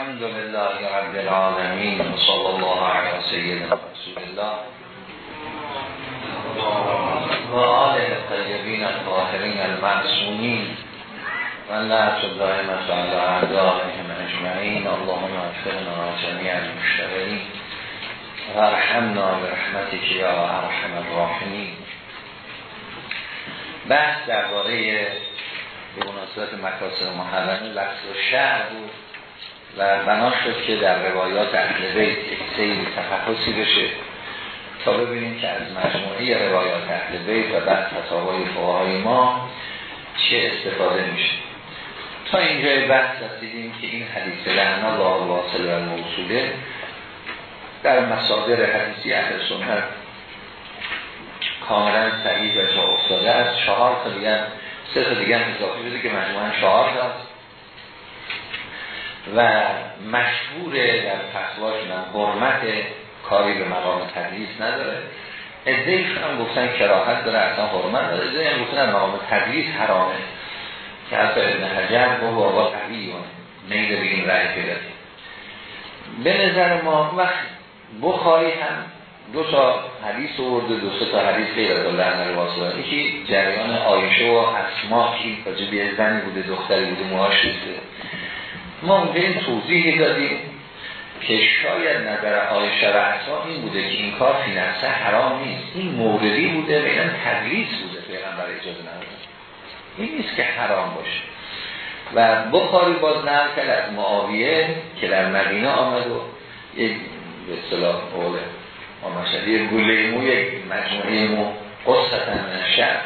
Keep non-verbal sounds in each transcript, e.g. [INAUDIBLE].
الحمد لله رب العالمين وصلى الله على سيدنا رسول الله وآله الطيبين الطاهرين المعصومين واللعنة الدائمة على أعدائهم أجمعين اللهم اغفرنا جميع المشتغلين وارحمنا برحمتك یا ارحم الراحمین بحث درباره به مناسبت مکاسب محرمه لفظ و شعر بود و بنا شد که در روایات اهل بیت سیلی تفحصی بشه تا ببینیم که از مجموعه روایات اهل بیت و بعد فتاوای فقهای ما چه استفاده میشه. تا اینجای بحث رسیدیم که این حدیث لعن الله الواصل و الموصوله در مصادر حدیثی اهل سنت کاملا صحیح و جا افتاده از چهار تا دیگر سه تا دیگر اضافه شده که مجموعا چهار تا و مشهور در فتواشون هم حرمت کاری به مقام تدریس نداره. ادهیشون هم گفتن کراهت داره اصلا حرمت داره ادهی هم گفتن مقام تدریس حرامه. که حتی ابن حجر با بابا قویونه نیده بگیم رأی پیدا به نظر ما وقت بخاری هم دو تا حدیث ورده دو تا حدیث غیر از لعن واسطه یکی جریان آیشه و اسما که راجبی زنی بوده دختری بوده موهاش ما اونجا این توضیحی دادیم که شاید نظر آیشه اسما این بوده که این کار فی نفسه حرام نیست. این موردی بوده این تدریس بوده پیغمبر اجازه نداده این نیست که حرام باشه. و بخاری باز نقل کرد از معاویه که در مدینه آمد و یک به اصطلاح قوله آمشد یه گله مو یک مجموعه مو قصتا شهر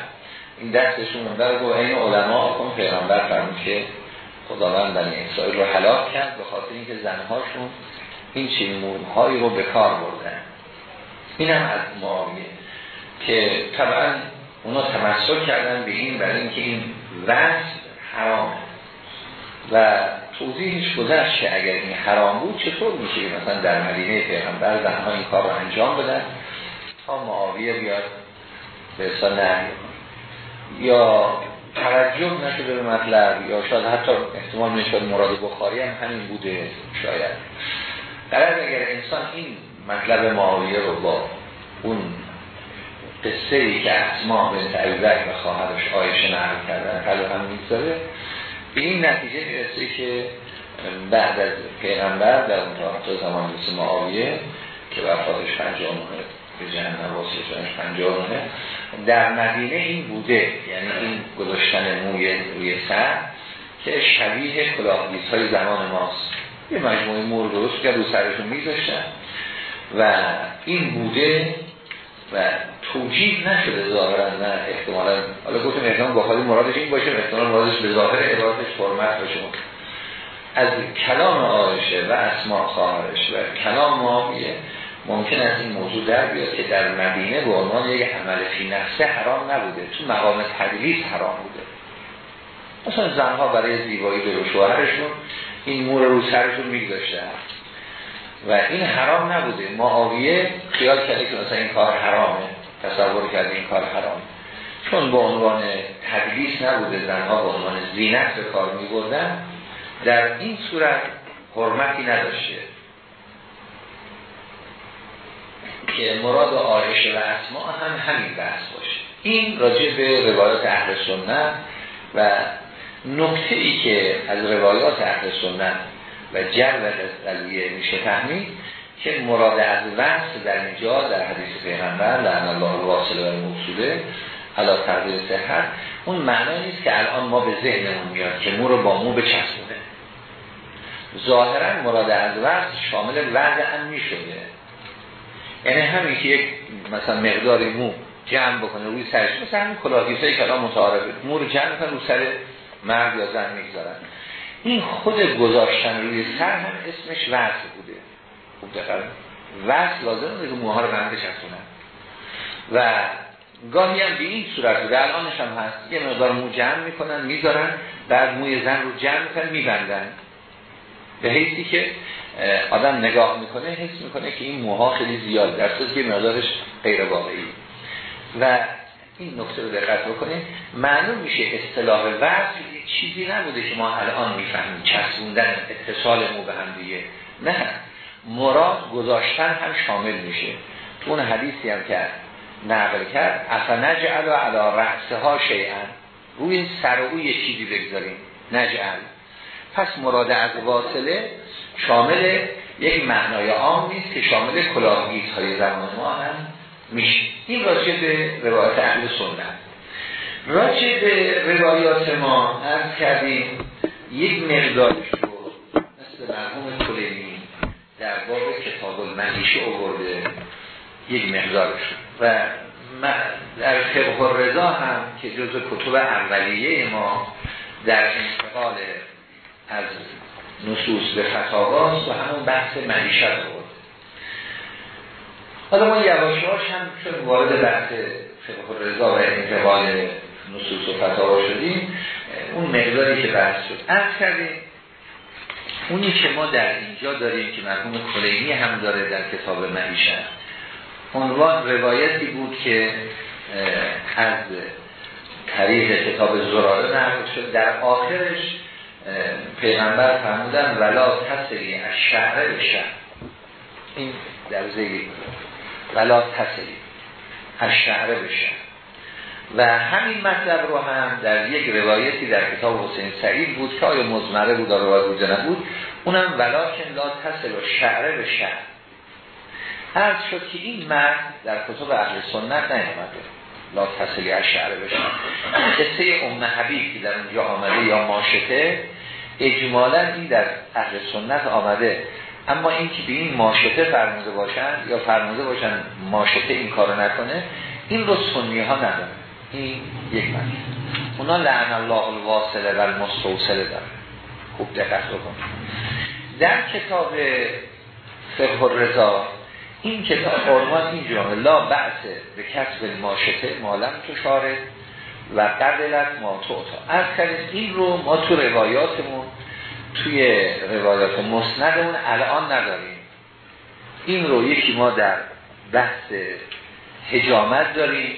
این دستشون در گوه این علما کن پیغمبر فرمود که خداوند بنی اسرائیل رو حلاک کرد به خاطر اینکه زنهاشون این چین موهایی رو به کار بردن. این هم از معاویه که طبعا اونا تمسک کردن به این برای اینکه این وزن حرامه و توضیحش گذشت که اگر این حرام بود چطور میشه مثلا در مدینه پیغمبر زنها این کار رو انجام بدن تا معاویه بیاد به اصلا یا توجه نشده به مطلب یا شاید حتی احتمال می‌شد مراد بخاری هم همین بوده شاید. در اگر انسان این مطلب معاویه رو با اون قصه ای که اسما به تعیبک و خواهرش آیشه نقل کردن حالا هم می‌گذاره به این نتیجه می‌رسه که بعد از پیغمبر در اون تا زمان مثل معاویه که وفاتش پنجانونه به جهنم واسه پنجانونه در مدینه این بوده یعنی این گذاشتن موی روی سر که شبیه کلاهگیس های زمان ماست. یه مجموعه مور درست که رو سرشون میذاشتن. و این بوده و توجیه نشده ظاهرا نه احتمالا. حالا گفتم احتمال با خالی مرادش این باشه احتمال مرادش به ظاهر عبارتش فرمت باشه. از کلام آرشه و اسماء خواهرش و کلام معاویه ممکن است این موضوع در بیاد که در مدینه به عنوان یک عمل فی نفسه حرام نبوده. تو مقام تدلیس حرام بوده. مثلا زنها برای زیبایی به شوهرشون این مور رو سرشون میگذاشتن و این حرام نبوده. معاویه خیال کرده که مثلا این کار حرامه. تصور کرده این کار حرامه. چون به عنوان تدلیس نبوده زنها به عنوان زینت به کار می بردن در این صورت حرمتی نداشته. که مراد آرشه و اسما هم همین بحث باشه. این راجع به روایات اهل سنت و نکته ای که از روایات اهل سنت و جلب قضیه میشه فهمید که مراد از وصل در اینجا در حدیث پیغمبر لعن الله الواصل و الموصوله علا تقدیر صحت اون معنی نیست که الان ما به ذهنمون میاد که مو رو با مو بچسبونه. ظاهرا مراد از وصل شامل وضع می شده یعنی همین که یک مثلا مقدار مو جمع بکنه روی سرش. مثلا همین کلاهگیسایی که الان متعارفه. مو رو جمع کنه روی سر مرد یا زن می‌گذارن. این خود گذاشتن روی سر هم اسمش وصل بوده. خوب دقیقا. وصل لازم که موها رو بنده شستونن و گاهی هم به این صورت بوده. الانش هم هست. یه مقدار مو جمع می‌کنن می‌ذارن. بعد موی زن رو جمع می‌کنن میبندن. به حیثی که آدم نگاه می‌کنه حس می‌کنه که این موها خیلی زیاد در که مقدارش غیر واقعی. و این نکته رو دقت بکنید معلوم میشه اصطلاح وصل چیزی نبوده که ما الان می‌فهمیم. چسبوندن اتصال مو به هم دیگه. نه. مراد گذاشتن هم شامل میشه. تو اون حدیثی هم که نقل کرد افنجعل علی رأسه ها شیئا. روی سر او یه چیزی بگذاریم. نجعل. پس مراد از واصله شامل یک معنای عام نیست که شامل کلاهگیز های زمان ما هم میشه. این راجع به روایت اهل سنت. راجع به روایات ما از کردیم یک مقدارش رو مثل مرحوم کلینی در باب کتاب المنیشه آورده. یک مقدارش و در فقه رضا هم که جز کتب اولیه ما در انتقال از نصوص به فتاواست و همون بحث معیشت بود. حالا ما یواشواش هم چون وارد بحث فقه رضا و انتقال نصوص و فتاوا شدیم اون مقداری که بحث شد. از کردیم اونی که ما در اینجا داریم که مرحوم کلینی هم داره در کتاب معیشت. عنوان روایتی بود که از طریق کتاب زراره نقل شد. در آخرش پیغمبر فرمودن ولا تسلی از شهر به شهر. این در زیری ولا تسلی از شهر به شهر. و همین مطلب رو هم در یک روایتی در کتاب حسین سعید بود که آیا مزمره بود آره بود نبود اونم ولاکن لا تسل و شعره به شهر. عرض شد که این مرد در کتب اهل سنت نیامده. لا تسلی از شعره به قصه ام حبیب که در اونجا آمده یا ماشته اجمالا این در اهل سنت آمده. اما این که به این ماشته فرموده باشن یا فرموده باشن ماشته این کارو نکنه این رو سنی ها نداره این یک معنی اونا لعن الله الواصله و المستوصله داره خوب دقت بکن. در کتاب فقه رضا این کتاب عنوان این لا بعث به کسب ماشته مالم تو شارد و قبلت ما تو از این رو ما تو روایاتمون توی روایات مسندمون الان نداریم. این رو یکی ما در بحث هجامت داریم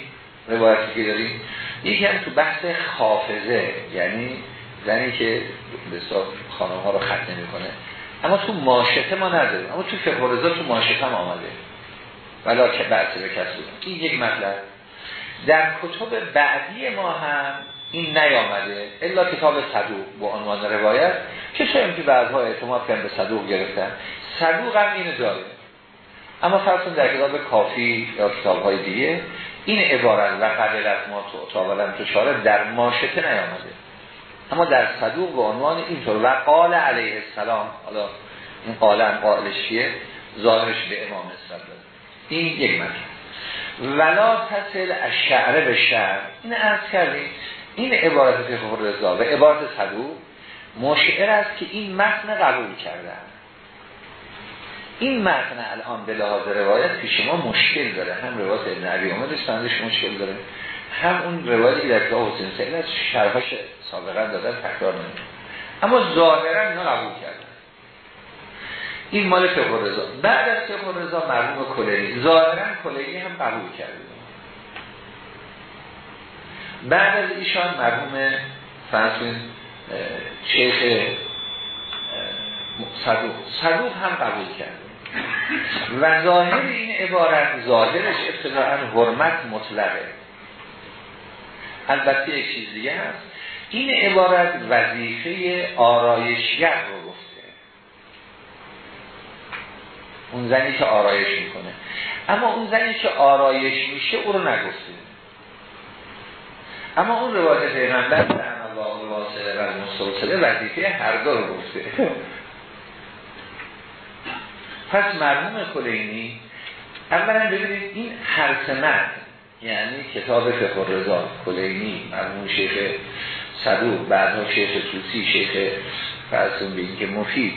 روایتی که داریم. یکی هم تو بحث خافزه یعنی زنی که به خانم ها رو خط نمی‌کنه. اما تو ماشته ما نداریم. اما تو فقه تو ماشته هم آمده. ولا که بحث به کسی این یک مطلب. در کتب بعدی ما هم این نیامده الا کتاب صدوق با عنوان روایت که شاید که بعضها اعتماد کردن به صدوق گرفتن. صدوق هم اینو داره. اما فرضون در کتاب کافی یا کتاب های دیگه این عبارت و قبلت ما تو تاولم تو شاره در ماشته نیامده. اما در صدوق به عنوان اینطور. و قال علیه السلام حالا این قال چیه؟ ظاهرش به امام اسلام این یک مطلب ولا تصل از شعره به شعر. این ارز کردیم. این عبارت فقه رضا و عبارت صدوق مشعر است که این متن قبول کردن این متن الان به لحاظ روایت پیش ما مشکل داره. هم روایت ابن عبی عمر مشکل داره هم اون روایتی که در کتاب حسین سعید از شرحش سابقا دادن تکرار نمید اما ظاهرا اینا قبول کردن این مال فقه رضا. بعد از فقه رضا مرحوم کلینی. ظاهرا کلینی هم قبول کرده. بعد از ایشان مرحوم فرسون شیخ صدوق. صدوق هم قبول کرد و ظاهر این عبارت ظاهرش ابتداعا حرمت مطلقه. البته یک چیز دیگه هست. این عبارت وظیفه آرایشگر رو گفته اون زنی که آرایش می‌کنه. اما اون زنی که آرایش میشه او رو نگفته. اما اون روایت پیغمبر در الله الواصله و المستوصله وظیفه هر دو رو گفته. [LAUGHS] پس مرموم کلینی اولا ببینید این هر سمت یعنی کتاب فقه رضا کلینی مرموم شیخ صدوق بعدها شیخ توسی شیخ فرسون به این که مفید.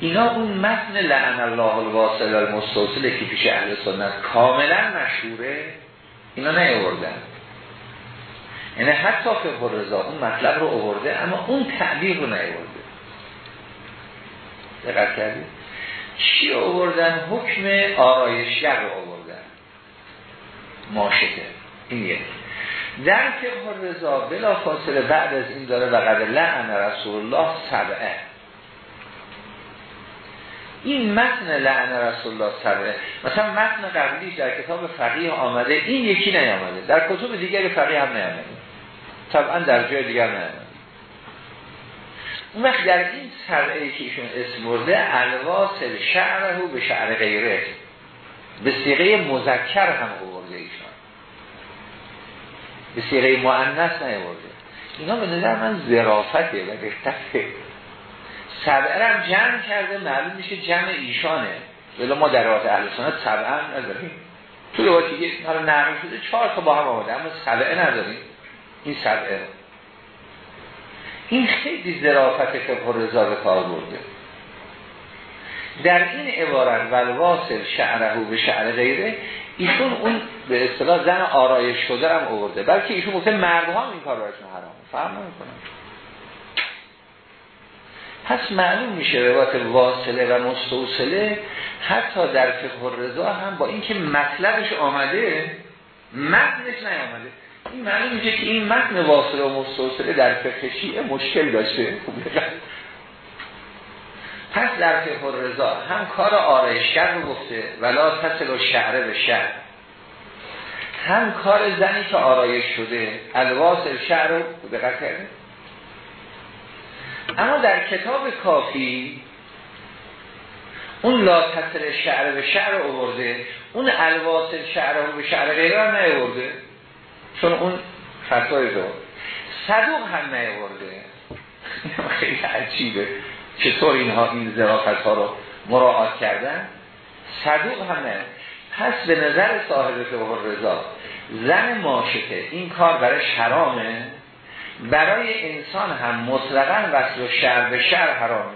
اینا اون متن لعن الله الواصل المستوصله که پیش اهل سنت کاملا مشهوره اینا نیاوردن. یعنی حتی فقه رضا اون مطلب رو آورده اما اون تعبیر رو نیاورده. دقت کردید؟ چی آوردن؟ حکم آرایشگر رو آوردن. ماشته. این یک در فقه رضا بلا فاصله بعد از این داره و قد لعن رسول الله سبعه. این متن لعن رسول الله سبعه مثلا متن قبلی در کتاب فقیه آمده این یکی نیامده. در کتب دیگر فقیه هم نیامده. طبعا در جای دیگر نیامده. اون وقت در این سبعه که ایشون اسم برده الواصل شعره به شعر غیره. به سیغه مذکر هم آورده ایشان به سیغه معنیس نیورده اینا به نظر من زرافته و دقته سبعه هم جمع کرده معلوم میشه جمع ایشانه. ولی ما در روایت اهل سنت سبعه هم نداریم. تو روایت دیگه حالا نقل شده چهار تا با هم آمده اما سبعه نداریم. این سبعه این خیلی ظرافت فقه رضا به کار برده. در این عبارت ولواصل شعره به شعر غیره ایشون اون به اصطلاح زن آرایش شده هم آورده. بلکه ایشون گفته مردها این کار براشون حرام فهم نمی‌کنن پس معلوم میشه روایت واصله و مستوصله حتی در فقه رضا هم با اینکه مطلبش آمده متنش نیامده. این معلوم میشه که این متن واصله و مستوصله در فقه شیعه مشکل داشته. پس در فقه رضا هم کار آرایشگر رو گفته ولا تصل و شعره به شعر. هم کار زنی که آرایش شده الواصل شعر رو دقت کرده اما در کتاب کافی اون لا تصل شعر به شعر آورده اون الواصل شعر به شعر غیره هم نیورده چون اون فتوای رو صدوق هم نیورده [LAUGHS] خیلی عجیبه. چطور اینها این زرافت ها رو مراعات کردن؟ صدوق هم نه. پس به نظر صاحب فقه رضا زن ماشکه این کار برای حرامه. برای انسان هم مطلقا وصل و شر به شر حرامه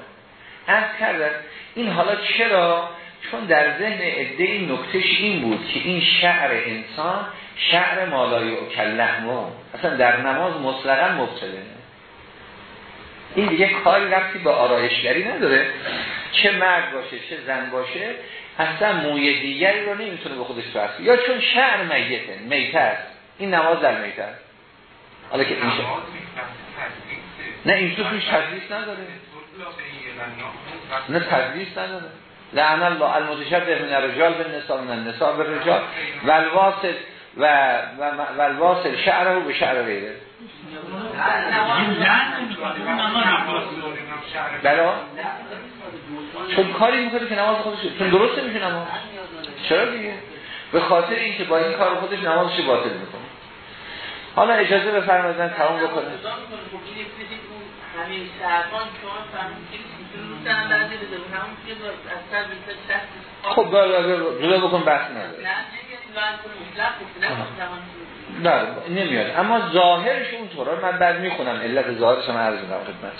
از کردن این حالا چرا؟ چون در ذهن عده این نکتش این بود که این شعر انسان شعر مالای و کلحمو اصلا در نماز مطلقا مبتله این دیگه کاری رفتی به آرایشگری نداره. چه مرد باشه چه زن باشه اصلا موی دیگری رو نمی‌تونه به خودش برسه. یا چون شعر میته میته این نماز در میته حالا که این نه این تو توش تدریس نداره. نه تدریس نداره. لعن الله المتشبه من الرجال به نسا من النساء به رجال و الواصل و و الواصل شعره به شعر غیره. بلا چون کاری می‌کنه که نماز خودش چون درست نمیشه نماز. چرا دیگه؟ به خاطر اینکه با این کار خودش نمازش باطل می‌کنه. حالا اجازه بفرمایید تمام بکنه همین شهران خب جدا بکن بحث نداره. نه نمیاد. اما ظاهرش اونطوره. من بعد می‌خونم. علت ظاهرش هم عرض می‌کنم. خدمت.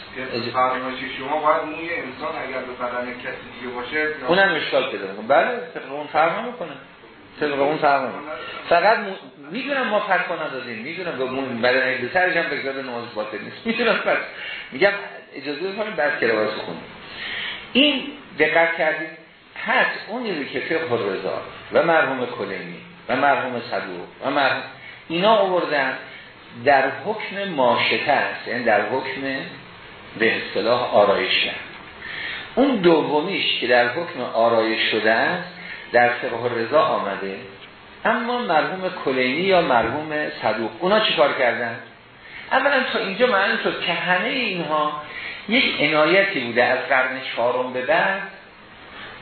شما باید موی انسان اگر به بدن کسی دیگه باشه اونم اشکال پیدا می‌کنه. بله طبق اون فرق می‌کنه. طبق اون می‌کنه فقط می‌دونم ما فتوا ندادیم. می‌دونم به مون بدن یک سرش هم بگذار نماز باطل نیست. می‌دونم پس. میگم اجازه بکنیم بعد که رواز خونیم. این دقت کردید پس اونی که فقه رضا و مرحوم کلینی و مرحوم صدوق و مرحوم اینا آوردن در حکم ماشته است. یعنی در حکم به اصطلاح آرایش اون دومیش که در حکم آرایش شده است در فقه رضا آمده. اما مرحوم کلینی یا مرحوم صدوق. اونا چیکار کردن؟ اولا تا اینجا معنی شد که همه اینها یک عنایتی بوده از قرن چهارم به بعد.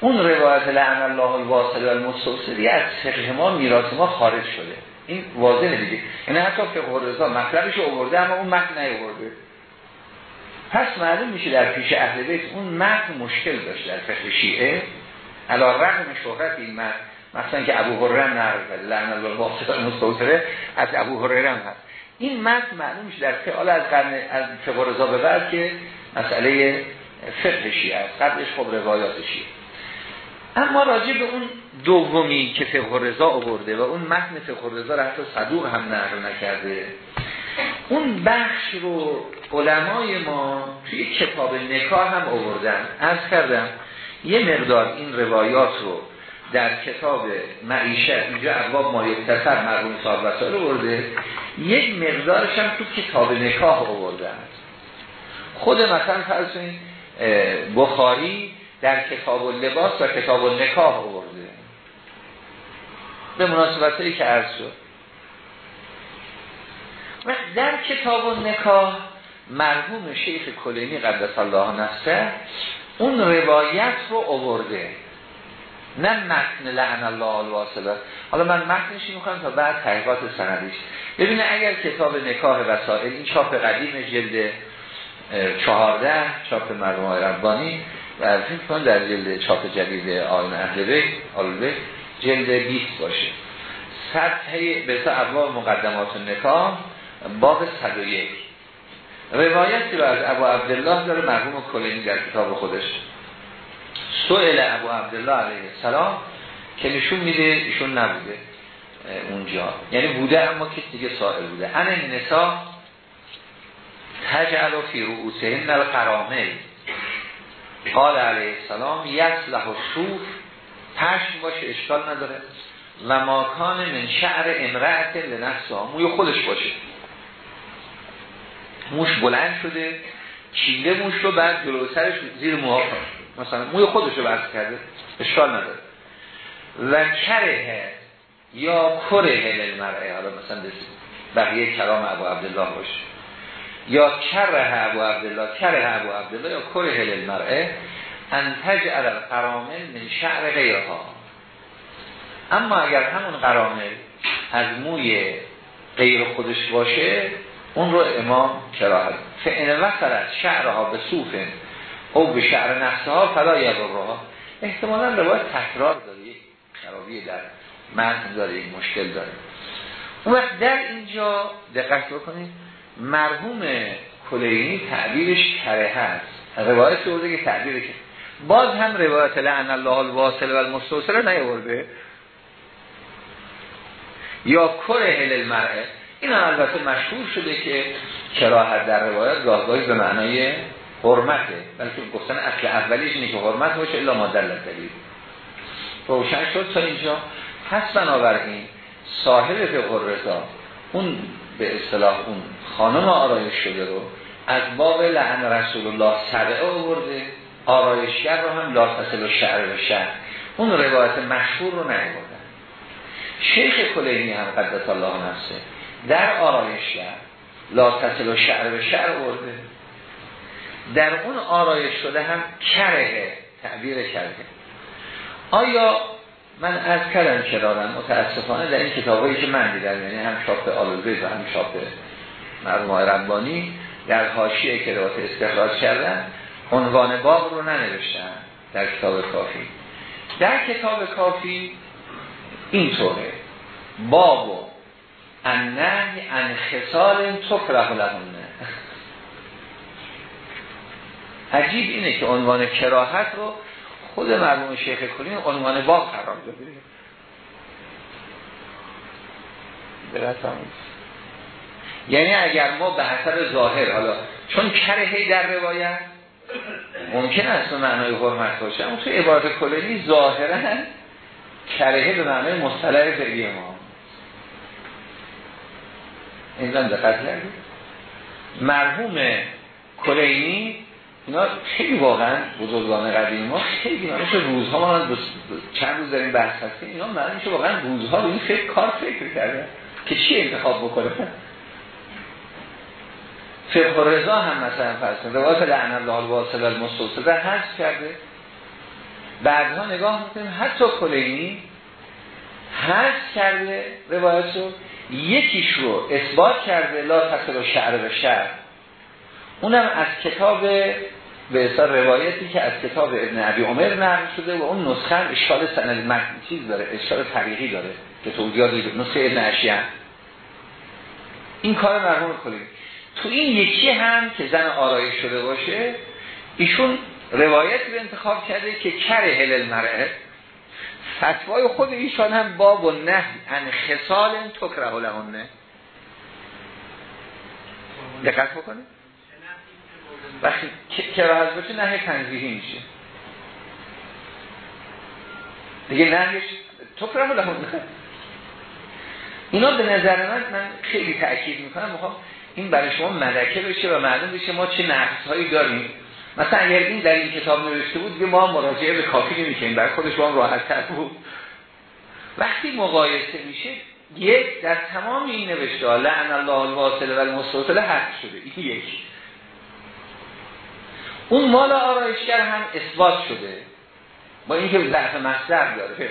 اون روایت لعن الله الواصل و المستوصلی از فقه ما میراث ما خارج شده. این واضحه دیگه. یعنی حتی فقه رضا مطلبش آورده اما اون متن نیاورده. پس معلوم میشه در پیش اهل بیت اون متن مشکل داشت در فقه شیعه. علا رقم شهرت این متن. مثلا که ابو هرره نقل کرده لعن الله المستوصله از ابو هرره هم هست. این متن معلوم میشه در فعال از قرن از فقه رضا به بعد که مسئله فقه شیعه است. قبلش خب روایات شیعه. اما راجع به اون دومی که فقه رضا آورده و اون متن فقه رضا را حتی صدوق هم نقل نکرده اون بخش رو علمای ما توی کتاب نکاح هم آوردن. از کردم یه مقدار این روایات رو در کتاب معیشت اینجا ابواب ما یکتسر مرحوم صاحب وسائل ورده یک مقدارش هم تو کتاب نکاح آورده است خود مثلا فرض بخاری در کتاب لباس و کتاب نکاح آورده به مناسبتی که عرض شد. و در کتاب نکاح مرحوم شیخ کلینی قدس الله نفسه اون روایت رو آورده. نه متن لعن الله الواصله. حالا من متنش می‌خوام تا بعد تحقیقات سندیش. ببینه اگر کتاب نکاح وسائل این چاپ قدیم جلد چهارده چاپ مرحوم ربانی و فکر در جلد چاپ جدید آین اهل بیت جلد 20 باشه. سطح به ابواب مقدمات نکاح باب 101 روایتی رو از ابو عبدالله داره مرحوم کلینی در کتاب خودش. سئل ابو عبدالله علیه السلام که نشون میده ایشون نبوده اونجا. یعنی بوده اما کسی دیگه سائل بوده. ان نسا تجعل فی رؤوسهن القرامل. قال علیه السلام یصلح و صوف پشم باشه اشکال نداره. و ماکان من شعر امرأت لنفسها موی خودش باشه. موش بلند شده چینده موش رو بعد جلو سرش زیر موها مثلا موی خودش رو بست کرده اشکال نداره. و کره یا کره للمرعه حالا مثلا بقیه کلام ابو عبدالله باشه یا کره ابو عبدالله کره ابو عبدالله یا کره للمرعه انتج على قرامل من شعر غیرها. اما اگر همون قرامل از موی غیر خودش باشه اون رو امام کراهت فعن وصلت شعرها به صوفن او به شعر نفسها فلا یضرها احتمالا روایت تکرار داره یک خرابی در متن داره یک مشکل داره. اون وقت در اینجا دقت بکنید مرحوم کلینی تعبیرش کره هست. روایت بوده که تعبیر که باز هم روایت لعن الله الواصل و المستوصل نیورده یا کره المرعه این البته مشهور شده که کراهت در روایت گاهگاهی به معنای حرمته بلکه گفتن اصل اولیش اینه که حرمت باشه الا ما دلت دلیل. روشن شد تا اینجا. پس بنابراین صاحب فقه رضا اون به اصطلاح اون خانم آرایش شده رو از باب لعن رسول الله سرعه آورده. آرایشگر رو هم لا تصل و شعر به شعر. اون روایت مشهور رو نیاوردن. شیخ کلینی هم قدس الله نفسه در آرایشگر لا تصل و شعر به شعر آورده. در اون آرایش شده هم کره تعبیر کرده آیا من از کردم که دارم؟ متاسفانه در این کتابایی که من دیدم یعنی هم شاپ آلوزه و هم شاپ مرموم ربانی در حاشیه که روات استخراج کردن عنوان باب رو ننوشتن در کتاب کافی. در کتاب کافی اینطوره. باب و انه انخصال تکره لهونه عجیب اینه که عنوان کراهت رو خود مرموم شیخ کلین عنوان باب قرار داده. یعنی اگر ما به حسب ظاهر حالا چون کرهی در روایت ممکن است به معنای حرمت باشه اما تو عبارت کلینی ظاهرا کرهه به معنای مصطلح فعلی ما. این دقت کردید مرحوم کلینی اینا خیلی واقعا بزرگان قدیم ما خیلی معنیش روزها ما چند روز داریم بحث هستیم اینا معنیش واقعا روزها رو این فکر کار فکر کرده که چی انتخاب بکنه. فقه رضا هم مثلا فرض روایت لعن الله الواصل المستوصل حذف کرده. بعدها نگاه می‌کنیم حتی کلینی حذف کرده روایت رو یکیش رو اثبات کرده لا تصل و شعر به شعر. اونم از کتاب به اصلا روایتی که از کتاب ابن عبی عمر نقل شده و اون نسخه اشکال سند متن چیز داره اشکال طریقی داره که توضیحات نسخه ابن عشیان این کار مرحوم کنید تو این یکی هم که زن آرایش شده باشه ایشون روایتی به انتخاب کرده که کره هلل مرعه فتوای خود ایشان هم باب و نه ان خصال تکره لهنه دقت بکنه وقتی کراهت باشه نه تنزیهی میشه دیگه نهیش تکره لهم. اینا به نظر من من خیلی تأکید می‌کنم. می‌خوام این برای شما ملکه بشه و معلوم بشه ما چه نقص هایی داریم. مثلا اگر این در این کتاب نوشته بود که ما مراجعه به کافی نمی‌کنیم. برای خودش با راحت تر بود. وقتی مقایسه میشه یک در تمام این نوشته لعن الله الواصل و المستوصل حق شده. این یک. اون مال آرایشگر هم اثبات شده. با اینکه ضعف مصدر داره.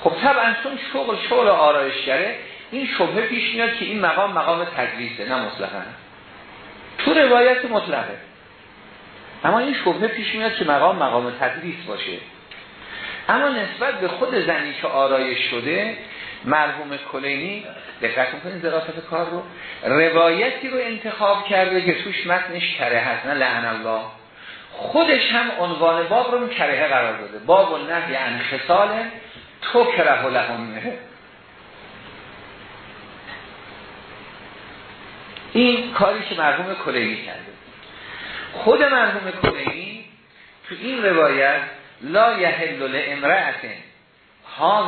خب طبعا چون شغل شغل آرایشگره این شبهه پیش میاد که این مقام مقام تدریسه نه مطلقا. تو روایت مطلقه. اما این شبهه پیش میاد که مقام مقام تدریس باشه. اما نسبت به خود زنی که آرایش شده مرحوم کلینی دقت می‌کنید ظرافت کار رو؟ روایتی رو انتخاب کرده که توش متنش کره هست نه لعن الله. خودش هم عنوان باب رو کره قرار داده. باب و نهی عن خصال تو کره لهم این کاری که مرحوم کلینی کرده. خود مرحوم کلینی تو این روایت لا یحل لامرأة. ها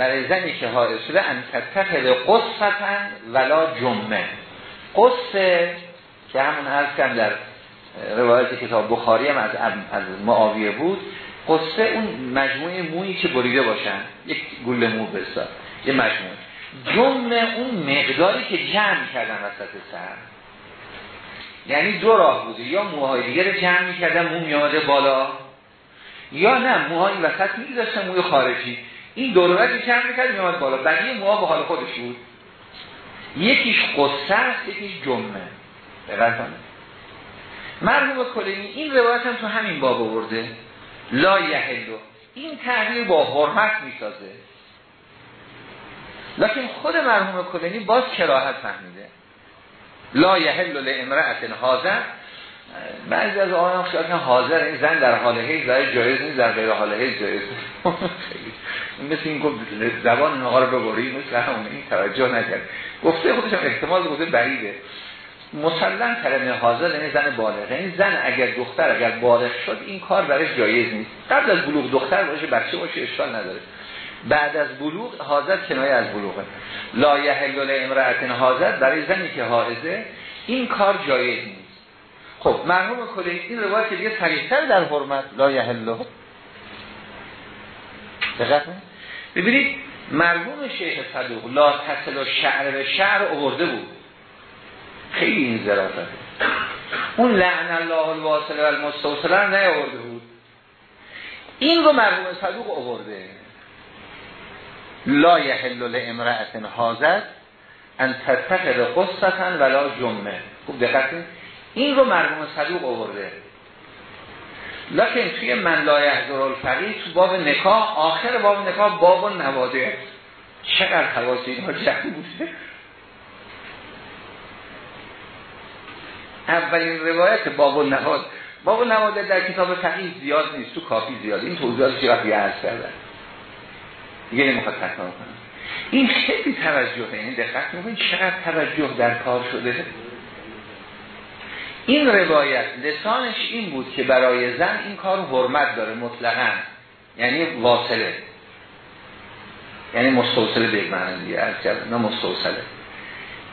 برای زنی که ها شده ان تتخذ قصتن ولا جمعه. قصه که همون عرض کم در روایت کتاب بخاری هم از, از معاویه بود قصه اون مجموعه مویی که بریده باشن. یک گل مو بسا یه مجموعه. جمعه اون مقداری که جمع کردن وسط سر. یعنی دو راه بوده. یا موهای دیگه رو جمع می‌کردن مو میاده بالا. یا نه موهای وسط میگذاشتن موی خارجی. این دورورت جمع می‌کرد میامد بالا. بقیه موها به حال خودش بود. یکیش قصه است یکیش جمعه. دقیق مرحوم کلینی این روایت هم تو همین باب آورده. لا یحلو این تغییر با حرمت می‌سازه. لکن خود مرحوم کلینی باز کراهت فهمیده. لا یحل لامرأة حاضر. بعضی از خیال که حاضر این زن در حال حیض در جایز نیست در غیر حال حیض جایز مثل این گفت زبان اینها رو ببری مثل همون این توجه نکرد. گفته خودش هم احتمال گفته بعیده. مسلم کلمه حاضر یعنی زن بالغ. این زن اگر دختر اگر بالغ شد این کار برش جایز نیست. قبل از بلوغ دختر باشه بچه باشه اشکال نداره. بعد از بلوغ حاضر کنایه از بلوغه لا یحل امرأت حاضر برای زنی که حائزه این کار جایز نیست. خب مرحوم کلی این روایت که دیگه صریح‌تر در حرمت لا یحل. ببینید مرحوم شیخ صدوق لا تصل و شعر به شعر آورده بود. خیلی این اون لعن الله الواصل و المستوصل نیاورده بود. این رو مرحوم صدوق آورده. لا یحل لامرأت حاضر ان تتخذ قصتا ولا جمعه. خوب دقت این رو مرحوم صدوق آورده. لکن توی من لا یحضر الفقیه تو باب نکاح آخر باب نکاح باب نواده چقدر حواسی اینها جمع بوده اولین روایت باب و نواد باب نواده در کتاب فقیه زیاد نیست تو کافی زیاد. این توضیحات چقدر یه عرض کردن دیگه نمی‌خواد تکرار کنم. این خیلی توجهه. این دقت می‌کنید چقدر توجه در کار شده. این روایت لسانش این بود که برای زن این کار حرمت داره مطلقا. یعنی واصله. یعنی مستوصله به معنی نه مستوصله.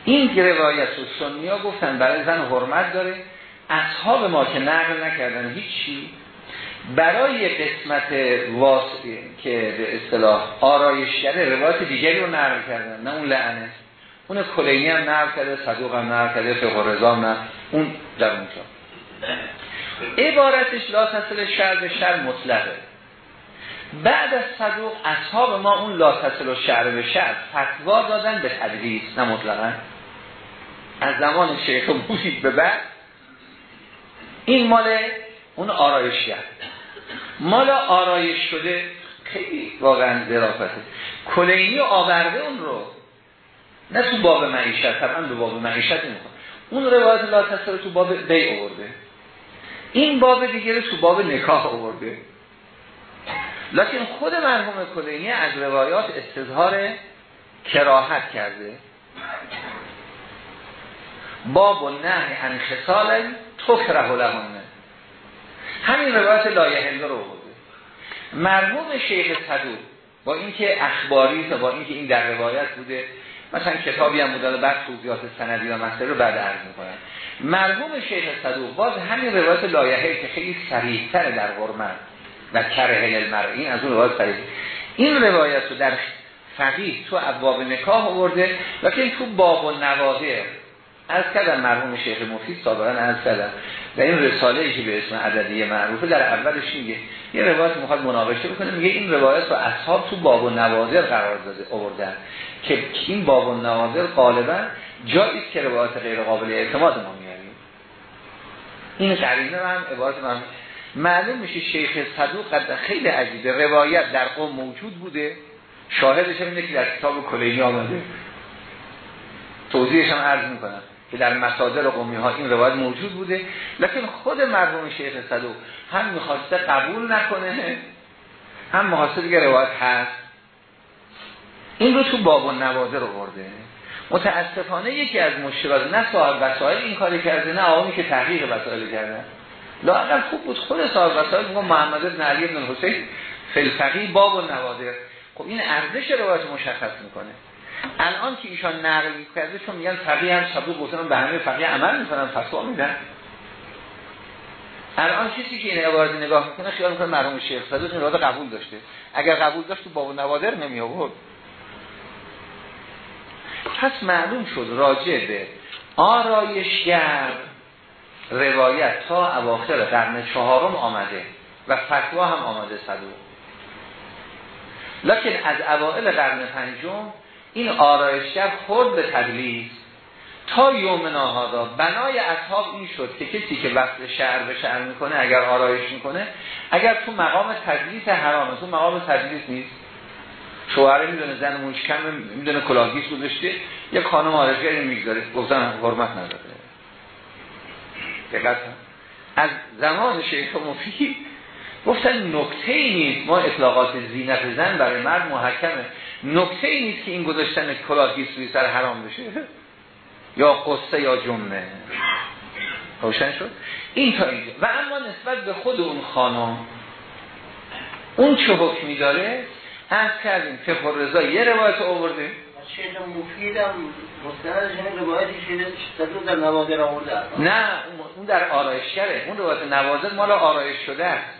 این روایت و سنی ها گفتن برای زن حرمت داره اصحاب ما که نقل نکردن هیچی. برای قسمت واس... که به اصطلاح آرایشگره روایت دیگری رو نقل کردن. نه اون لعنه اون کلینی هم نقل کرده صدوق هم نقل کرده فقه رضا نه اون در اونجا. عبارتش لا تصل شر به شر مطلقه. بعد از صدوق اصحاب ما اون لا تصل شر به شر فتوا دادن به تدریس نه مطلقا. از زمان شیخ موسید به بعد. این مال اون آرایش کرد مال آرایش شده خیلی واقعا ظرافته. کلینی آورده اون رو. نه تو باب معیشت طبعا به باب معیشت اون روایت لا تصل تو باب بی آورده. این باب دیگه تو باب نکاح آورده. لکن خود مرحوم کلینی از روایات استظهار کراهت کرده. باب و نه انخصال تو کرهو همین روایت هنده رو آورده. مرحوم شیخ صدوق با اینکه اخباری با اینکه این در روایت بوده مثلا کتابی هم بوده بعد توضیحات سندی و مسئله رو بعد عرض می‌کنن مرحوم شیخ صدوق باز همین روایت لایحه که خیلی صریح‌تر در حرمت و کره المرئی از اون روایت صریح. این روایت رو در فقیه تو ابواب نکاح آورده لیکن تو باب و نوادر از کردم مرحوم شیخ مفید سابقا از کردم. در این رساله ای که به اسم عددیه معروفه در اولش میگه. یه روایت می‌خواد مناقشه بکنه میگه این روایت رو اصحاب تو باب و نوادر قرار داده آوردن. که این باب و نوادر غالبا جایی که روایت غیر قابل اعتماد ما میاریم. این قرینه هم عبارت من معلوم میشه شیخ صدوق خیلی عجیبه. روایت در قوم موجود بوده. شاهدش هم اینه که در کتاب کلینی آمده. توضیحش هم عرض می‌کنم. که در مصادر قومی ها این روایت موجود بوده. لیکن خود مرحوم شیخ صدوق هم می‌خواسته قبول نکنه هم محاسب که روایت هست. این رو تو باب و نوازه رو برده. متاسفانه یکی از مشکلات نه صاحب وسائل این کاری کرده نه آقایی که تحقیق وسائل کرده. لاقل خوب بود. خود صاحب وسائل میگم محمد بن علی بن حسین فلفقی باب و نوادر خب این ارزش روایت مشخص می‌کنه. الان که ایشان نقل کرده چون میگن فقیه هم صدوق گفتن به همه فقیه عمل می‌کنن فتوا میدن. الان کسی که این عبارت نگاه می‌کنه خیال می‌کنه مرحوم شیخ صدوق این قبول داشته. اگر قبول داشت تو باب نوادر نمی آورد پس معلوم شد راجع به آرایشگر روایت تا اواخر قرن چهارم آمده و فتوا هم آمده صدوق لکن از اوائل قرن پنجم این آرایشگر خود به تدلیس. تا یوم ناهادا بنای اصحاب این شد که کسی که وقت شعر به شعر می‌کنه اگر آرایش می‌کنه اگر تو مقام تدلیس حرامه. تو مقام تدلیس نیست. شوهره می‌دونه زن مشکم می‌دونه کلاهگیس گذاشته. یک خانم آرایشگر می‌گذاره. گفتن حرمت نداره. دقیقا از زمان شیخ مفید گفتن نکته ای نیست. ما اطلاقات زینت زن برای مرد محکمه. نکته ای نیست که این گذاشتن کلاهی سوی سر حرام بشه. یا قصه یا جمعه روشن شد؟ این تا اینجا. و اما نسبت به خود اون خانم اون چه حکمی داره از کردیم که رضا یه روایت آورده شیخ مفیدم مستندش این روایتی شده در نوادر آورده نه اون در آرایشگره. اون روایت نوادر مال آرایش شده است.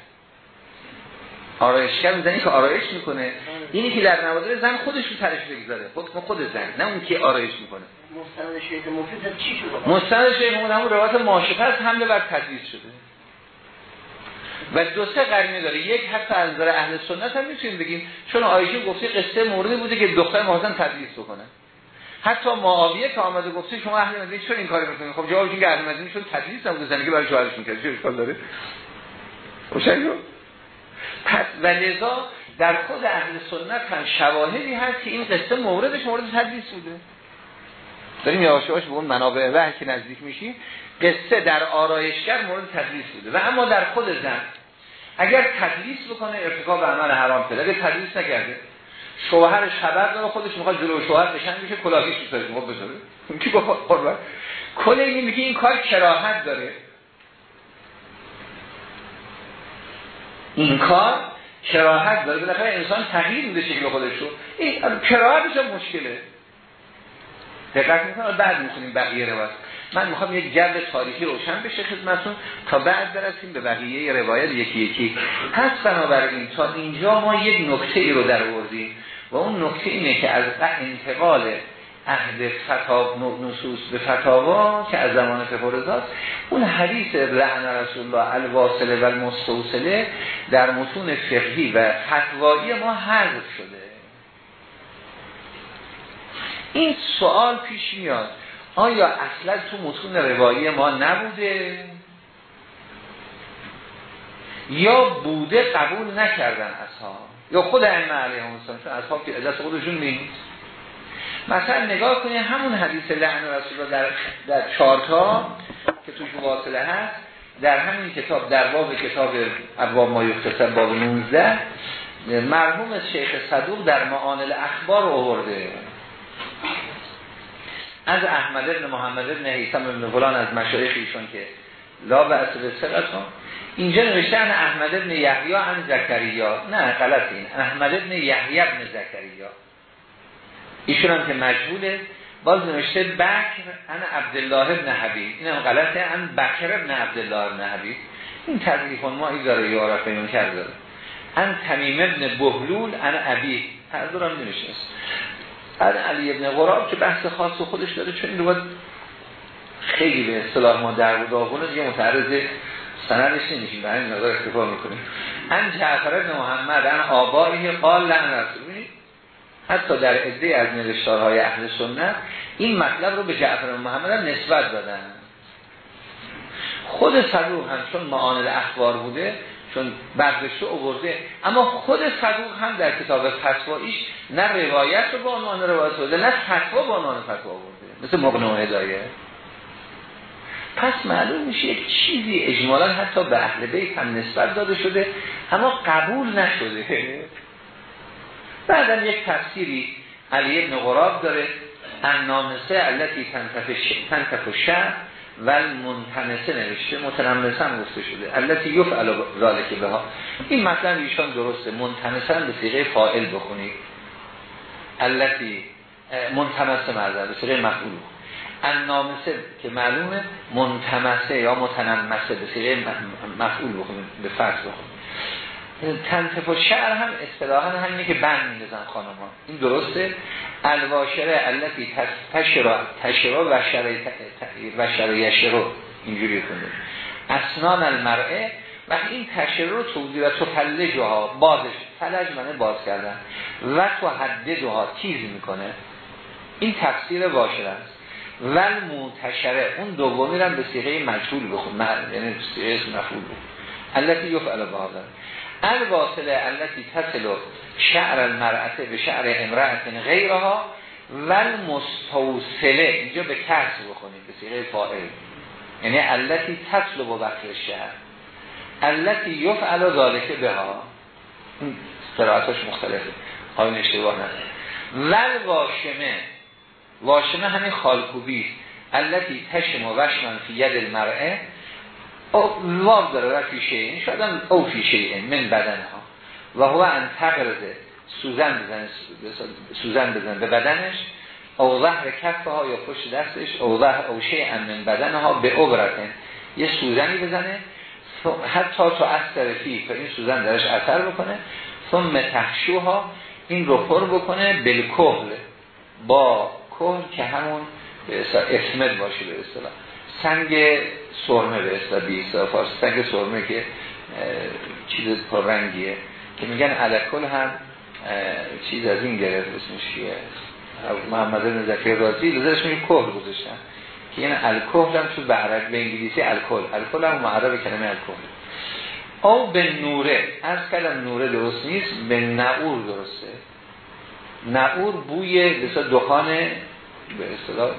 آرایشگر می‌زنی که آرایش می‌کنه. اینی که در نوادر زن خودش رو ترش بگذاره. خود خود زن نه اون که آرایش می‌کنه. مستند شیخ مفید چی شده؟ مستند شیخ مفید همون روایت است حمله بر تدریس شده. و دو سه قرینه داره. یک حتی از نظر اهل سنت هم می‌تونیم بگیم چون آیشه گفته قصه موردی بوده که دختر محسن تدریس بکنه. حتی معاویه که آمده گفته شما اهل مدینه چون این کارو می‌کنید؟ خب جوابش این که اهل مدینه چون تدریس نبوده زنی که برای شوهرش می‌کرد. چه اشکال داره؟ پس و لذا در خود اهل سنت هم شواهدی هست که این قصه موردش مورد تدریس بوده. داریم یواش یواش به اون منابع وحی که نزدیک میشیم قصه در آرایشگر مورد تدریس بوده. و اما در خود زن اگر تدریس بکنه ارتکاب عمل حرام کرده اگر تدریس نکرده شوهرش خبر داره خودش می‌خواد جلو شوهر بشن میشه کلاهیش میشه خب بذاره کی گفت کل این میگه این کار کراهت داره. این کار کراهت داره. بالاخره انسان تغییر میده شکل خودش رو. این کراهتش هم مشکله. دقت می‌کنم بعد می‌تونیم بقیه روایت من می‌خوام یک جو تاریخی روشن بشه خدمتتون تا بعد برسیم به بقیه روایت یکی یکی. پس بنابراین تا اینجا ما یک نکته ای رو در آوردیم و اون نکته اینه که از انتقال اهل فتاب نصوص به فتاوا که از زمان فقرزاست اون حدیث لعن رسول الله الواصله و المستوصله در متون فقهی و فتوایی ما حذف شده. این سوال پیش میاد. آیا اصلا تو متون روایی ما نبوده؟ یا بوده قبول نکردن اصحاب؟ یا خود ائمه علیهم السلام چون اصحاب که دست خودشون نیست؟ مثلا نگاه کنید همون حدیث لعن رسول در در چارتا که توش واصله هست در همین کتاب در باب کتاب ابواب ما یختصر باب 19 مرحوم شیخ صدوق در معانل اخبار آورده. از احمد بن محمد بن حیثم بن فلان از مشایخ ایشون که لا به اصل اینجا نوشتن احمد ابن یحیی عن زکریا. نه غلط این. احمد ابن یحیی ابن زکریا. ایشون هم که مجهوله. باز نوشته بکر انا عبدالله ابن حبیب. این هم غلطه. ان بکر ابن عبدالله ابن حبیب. این تضریف ما ای داره یا عرفه این کرده ان تمیم ابن بهلول انا عبی هر دورم نمیشه ان علی ابن غراب که بحث خاص خودش داره چون این رو خیلی به اصطلاح ما در آقونه دیگه متعرض سندش نمیشیم. برای این مقدار اکتفا می‌کنیم. ان جعفر ابن محمد ان آبایی قال لعن رسول. حتی در عده از نوشتارهای اهل سنت این مطلب رو به جعفر محمد هم نسبت دادن. خود صدوق هم چون معاند اخبار بوده چون بردشته اوورده اما خود صدوق هم در کتاب فتواییش نه روایت رو با عنوان روایت بوده نه فتوا با عنوان فتوا بوده مثل مقنع هدایه. پس معلوم میشه یک چیزی اجمالا حتی به اهل بیت هم نسبت داده شده اما قبول نشده. بعدم یک تفسیری علی ابن غراب داره النامسه علتی تنتف شهر و المنتنسه نوشته متنمسه هم گفته شده علتی یفعل به ها این مطلب ایشان درسته منتنسه هم به سیغه فائل بخونید. علتی منتمسه مرزه به سیغه مفعول. النامسه که معلومه منتمسه یا متنمسه به سیغه مفعول بخونید به فرض بخونید. تنتف و شعر هم اصطلاحا همینه که بند میندازن خانم این درسته؟ الواشره علتی تشرا تشرا و شرای و شرای رو اینجوری کنده اسنان المرعه و این تشرا رو توضیح و تفلج ها بازش فلج منه باز کردن. و تو حد ها تیز می‌کنه. این تفسیر واشره است. ول منتشره اون دومی رو به سیغه مجهول بخون. یعنی سیغه مفعول بود التي یفعل بهذا الواصله التي تصل شعر المرأته به شعر امرأت غیرها و مستوصله. اینجا به کسر بخونید به سیغه فائل یعنی التي تصل با بخر شهر التي یفعل ذالکه به ها این مختلفه. آین اشتباه نده ول واشمه. واشمه همین خالکوبی التي تشم و وشمن فی ید واو داره و فیشه این شاید هم او فیشه این من بدن ها و هو ان تقرده سوزن بزن سوزن بزن به بدنش. او ظهر کف ها یا پشت دستش او ظهر او شیء من بدن ها به اوبرتن یه سوزنی بزنه حتی تو اثر فی این سوزن درش اثر بکنه. ثم تخشوها این رو پر بکنه بالکهل با کهل که همون اسمت باشه به اصطلاح. سنگ سرمه به اصطلاح فارسی. سنگ سرمه که چیز رنگیه. که میگن علکل هم چیز از این گرفت اسمش چیه محمد بن رازی. لذرش میگه کهل گذاشتن. که این الکهل هم تو به به انگلیسی الکل. الکل هم معرب کلمه الکل. او به نوره. از کلم نوره درست نیست به نعور درسته. نعور بوی بسیار دخان به اصطلاح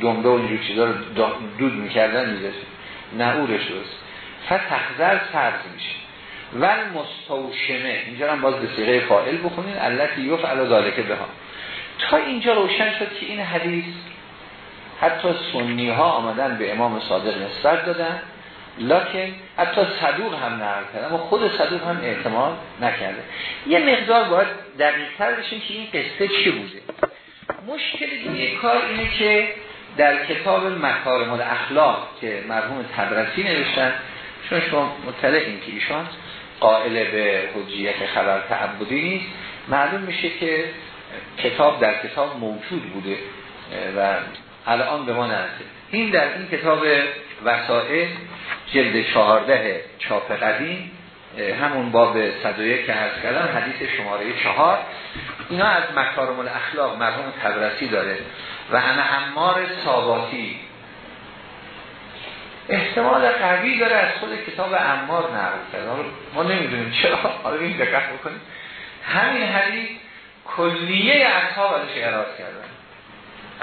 دنبه و اینجور چیزا رو دود می‌کردن میذاشت. نعورش درست فتخذر سرز میشه. و مستوشمه. اینجا هم باز به سیغه فائل بخونین علتی یفعل ذالکه به تا اینجا روشن شد که این حدیث حتی سنی ها آمدن به امام صادق نسبت دادن لکن حتی صدوق هم نقل کرد اما خود صدوق هم اعتماد نکرده. یه مقدار باید دقیقتر بشین که این قصه چی بوده. مشکل دیگه کار اینه که در کتاب مکارم اخلاق که مرحوم تبرسی نوشتن چون شما مطلع این که ایشان قائل به حجیت خبر تعبدی نیست معلوم میشه که کتاب در کتاب موجود بوده و الان به ما نرسه. این در این کتاب وسائل جلد چهارده چاپ قدیم همون باب صدویه که هست کردن حدیث شماره چهار. اینا از مکارم الاخلاق مرحوم تبرسی داره. و انا امار ساباتی احتمال قوی داره از خود کتاب امار نقل کرده ما نمی‌دونیم چرا. حالا این دقت بکنیم. همین حدیث کلیه اصحاب ازش اعراض کردن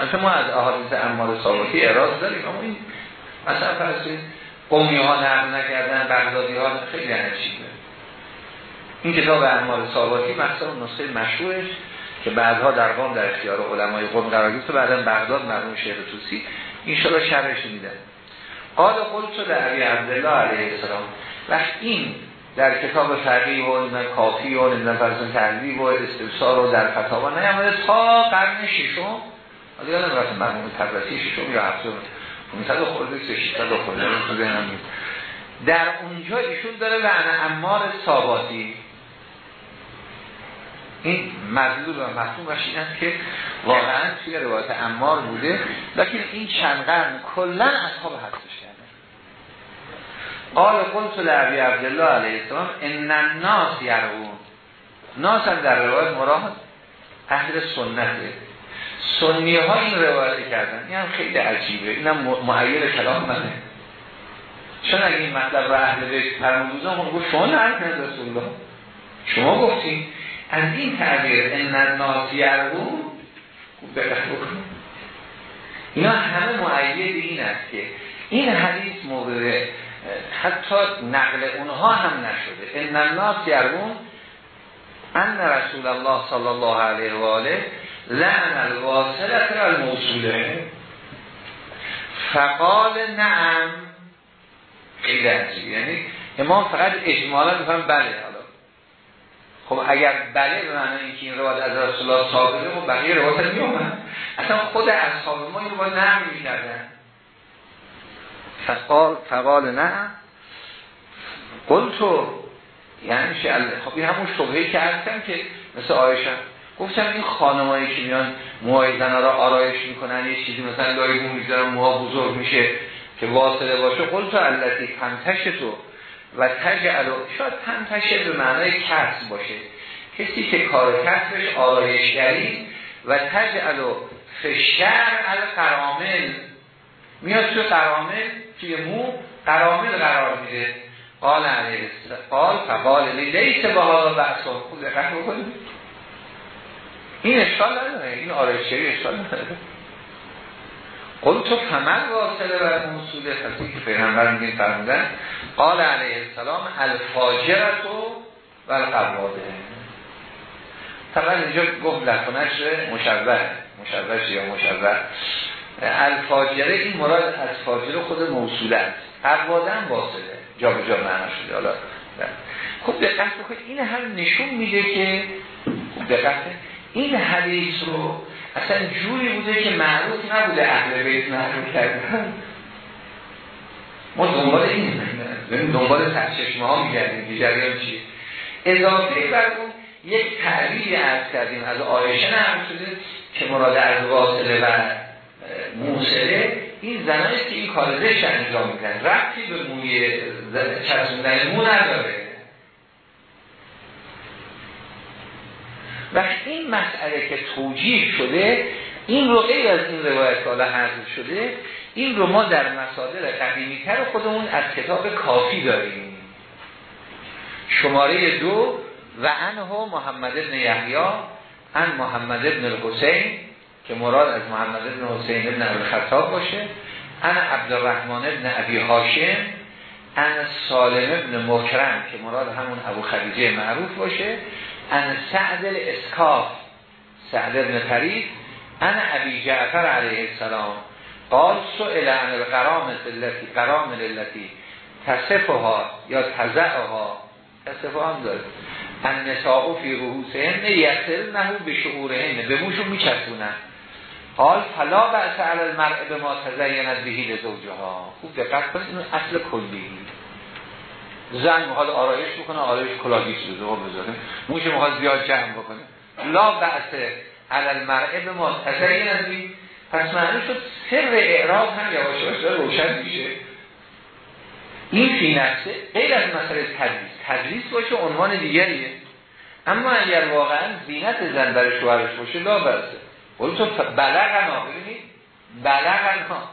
اصلا ما از احادیث امار ساباتی اعراض داریم اما این مثلا فرض قومی ها نقل نکردن بغدادی ها خیلی عجیبه. این کتاب امار ساباتی مثلا نسخه مشهورش که بعدها در قوم در اختیار علمای قوم قرار گرفت بعدا بغداد مرحوم شیخ توسی ان شاء الله شرحش میدن قال قلت عبی عبدالله علیه السلام و این در کتاب فقیه و نمیدن کافی و نمیدن فرزن تحلیب و استفسار و در فتاوا نیامده تا قرن ششم. از یادم رفت مرموم تبرسی ششم یا هفتم. 500 خورده 600 خورده. در اونجا ایشون داره و انا امار ثاباتی. این مدلول و مفهومش این است که واقعا توی روایت امار بوده. لیکن این چند قرن کلا اصحاب حدثش کرده قال قلت لعبی عبدالله علیه السلام ان الناس یرون ناس هم در روایت مراد اهل سنته. سنی ها این روایت کردن. این هم خیلی عجیبه. این هم معیر کلام منه. چون اگه این مطلب رو اهل بیت فرمودوزان هم گفت شما نه رسول شما گفتین. از این تعبیر ان الناس بکنید اینا همه معید این است که این حدیث مورد حتی نقل اونها هم نشده. ان الناس یرون ان رسول الله صلی الله علیه و آله لعن الواصله الموصوله. فقال نعم. یعنی امام فقط اجمالا میفهم بله خب اگر بله به معنی اینکه این روایت از رسول الله ثابته و خب بقیه روایت میومد اصلا خود اصحاب ما این رو با نعم می‌کردن. فقال فقال نه. قلتو. یعنی خب این همون شبهه که هستم که مثل آیشه گفتم این خانمایی که میان موهای زنها را آرایش می‌کنن یه چیزی مثلا لای بون می‌ذارن موها بزرگ میشه که واصله باشه. قلتو علتی پنتش تو. و تجعلو شاید پنتشه به معنای کس باشه. کسی که کار کسبش آرایشگری و تجعلو فشر علی قرامل میاد توی قرامل توی مو قرامل قرار میده. قال علیه قال فقال لیس با بحثا خود دقت بکنید این اشکال نداره این آرایشگری اشکال نداره. قل تو فمن واصله بر موصوله خاصی که پیغمبر میگین فرمودن قال علیه السلام الفاجرتو و القواده طبعا اینجا گفت لفنش مشبه مشبه یا مشبه الفاجره این مراد از فاجره خود موصوله است. قواده هم واصله. جا به جا معنا شده. حالا خب دقت بکنید این هم نشون میده که دقت این حدیث رو اصلا جوری بوده که معروف نبوده اهل بیت معروف کردن. ما دنبال این دنبال سرچشمه ها میگردیم. که جریان چیه اضافه بر اون یک تعبیری از کردیم از آیشه نرم شده که مراد از واصله و موسله این زنایی که این کار زشت انجام می‌کنن ربطی به موی چسبوندن مو نداره. و این مسئله که توجیه شده این رو غیر از این روایت حالا شده این رو ما در مسادر قدیمی تر خودمون از کتاب کافی داریم. شماره دو و انه محمد ابن یحیی ان محمد ابن الحسین که مراد از محمد ابن حسین ابن الخطاب باشه ان عبدالرحمن ابن ابی هاشم ان سالم ابن مکرم که مراد همون ابو خدیجه معروف باشه ان سعد الاسکاف سعد ابن فرید ان ابی جعفر علیه السلام. قال سئل عن القرامت التي قرامل التي تصفها یا تزعها. تصفها هم داره ان نساء فی رؤوسهن یسرنه به شعورهن به موشون میچسبونن. قال فلا بأس علی المرء به ما تزینت بهی لزوجها. خوب دقت کنید اصل کلی زن می‌خواد آرایش بکنه آرایش کلاهی رو خب بذاره. موش می‌خواد زیاد جمع بکنه. لا بأس علی المرء به ما تزینت بهی پس معنی شد سر اعراب هم یواش یواش روشن میشه. این فی نفسه غیر از مسئله تدریس. تدریس باشه عنوان دیگریه. اما اگر واقعا زینت زن برای شوهرش باشه لا برسه قلت تو بلغنا. ببینید؟ بلغنا.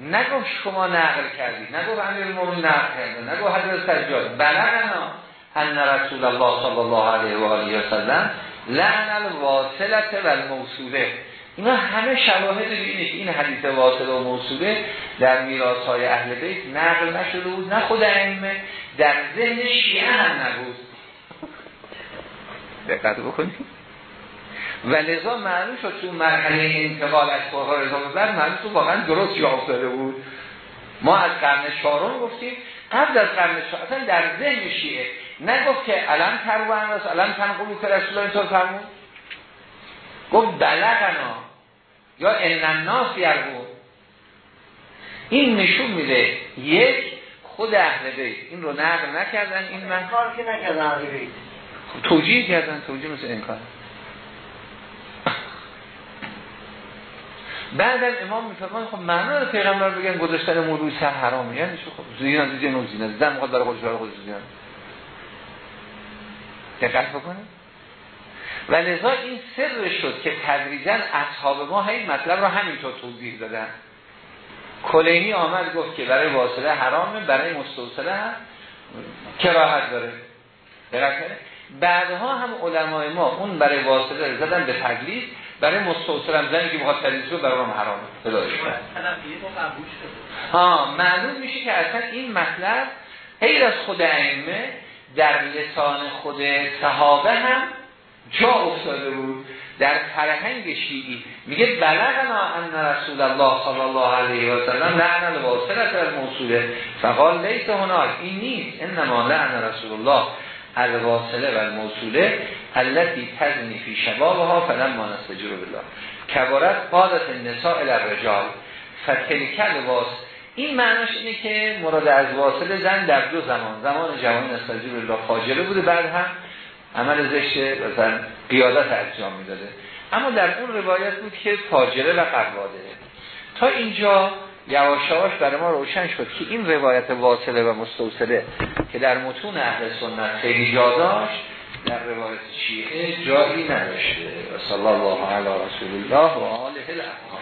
نگفت شما نقل کردید نگفت امیر المومنین نقل کرده نگفت حضرت سجاد. بلغنا ان رسول الله صلی الله علیه و آله و سلم لعن الواصلت و الموصوله اینا همه شواهد اینه که این حدیث واصل و موصوله در میراث های اهل بیت نقل نشده بود نه خود ائمه در ذهن شیعه هم نبود. دقت بکنید. و لذا معلوم شد تو مرحله انتقال از فرها رضا بعد معلوم تو واقعا درست جا افتاده بود. ما از قرن چهارم گفتیم. قبل از قرن چهارم اصلا در ذهن شیعه نگفت که علم ترو انداز علم تنقلو که رسول الله اینطور فرمون گفت بلغنا یا ان الناس یربون این نشون میده یک خود اهل بیت. این رو نقل نکردن این من کار که نکردن اهل بیت. توجیه کردن توجیه مثل این بعد از امام میفرمان خب معنا پیغمبر بگن گذاشتن موضوع سر حرامه یعنی چه خب زینا نو زینا زن می‌خواد برای خودش برای خودش زینا دقت بکنه و لذا این سر شد که تدریجا اصحاب ما این مطلب رو همینطور توضیح دادن. کلینی آمد گفت که برای واصله حرامه برای مستوصله هم کراهت داره. بعدها هم علمای ما اون برای واصله زدن به تدلیس برای مستوصل هم زنی که بخواد تدلیس رو برای هم حرامه ها معلوم میشه که اصلا این مطلب غیر از خود ائمه در لسان خود صحابه هم جا افتاده بود. در فرهنگ شیعی میگه بلغنا ان رسول الله صلی الله علیه و سلم لعن الواصله الموصوله فقال لیس هناك این نیست. انما لعن رسول الله الواصله و الموصوله التي تزنی فی شبابها فلما نستجر بالله. کبارت قادت النساء الرجال. فتلکل واس این معناش اینه که مراد از واصله زن در دو زمان. زمان جوانی نستجر بالله فاجره بوده بعد هم عمل زشت مثلا قیادت انجام می‌داده. اما در اون روایت بود که فاجره و قواده. تا اینجا یواشاش برای ما روشن شد که این روایت واصله و مستوصله که در متون اهل سنت خیلی جا داشت. در روایت شیعه جایی نداشته. و صلی الله علی رسول الله و آله الاطهار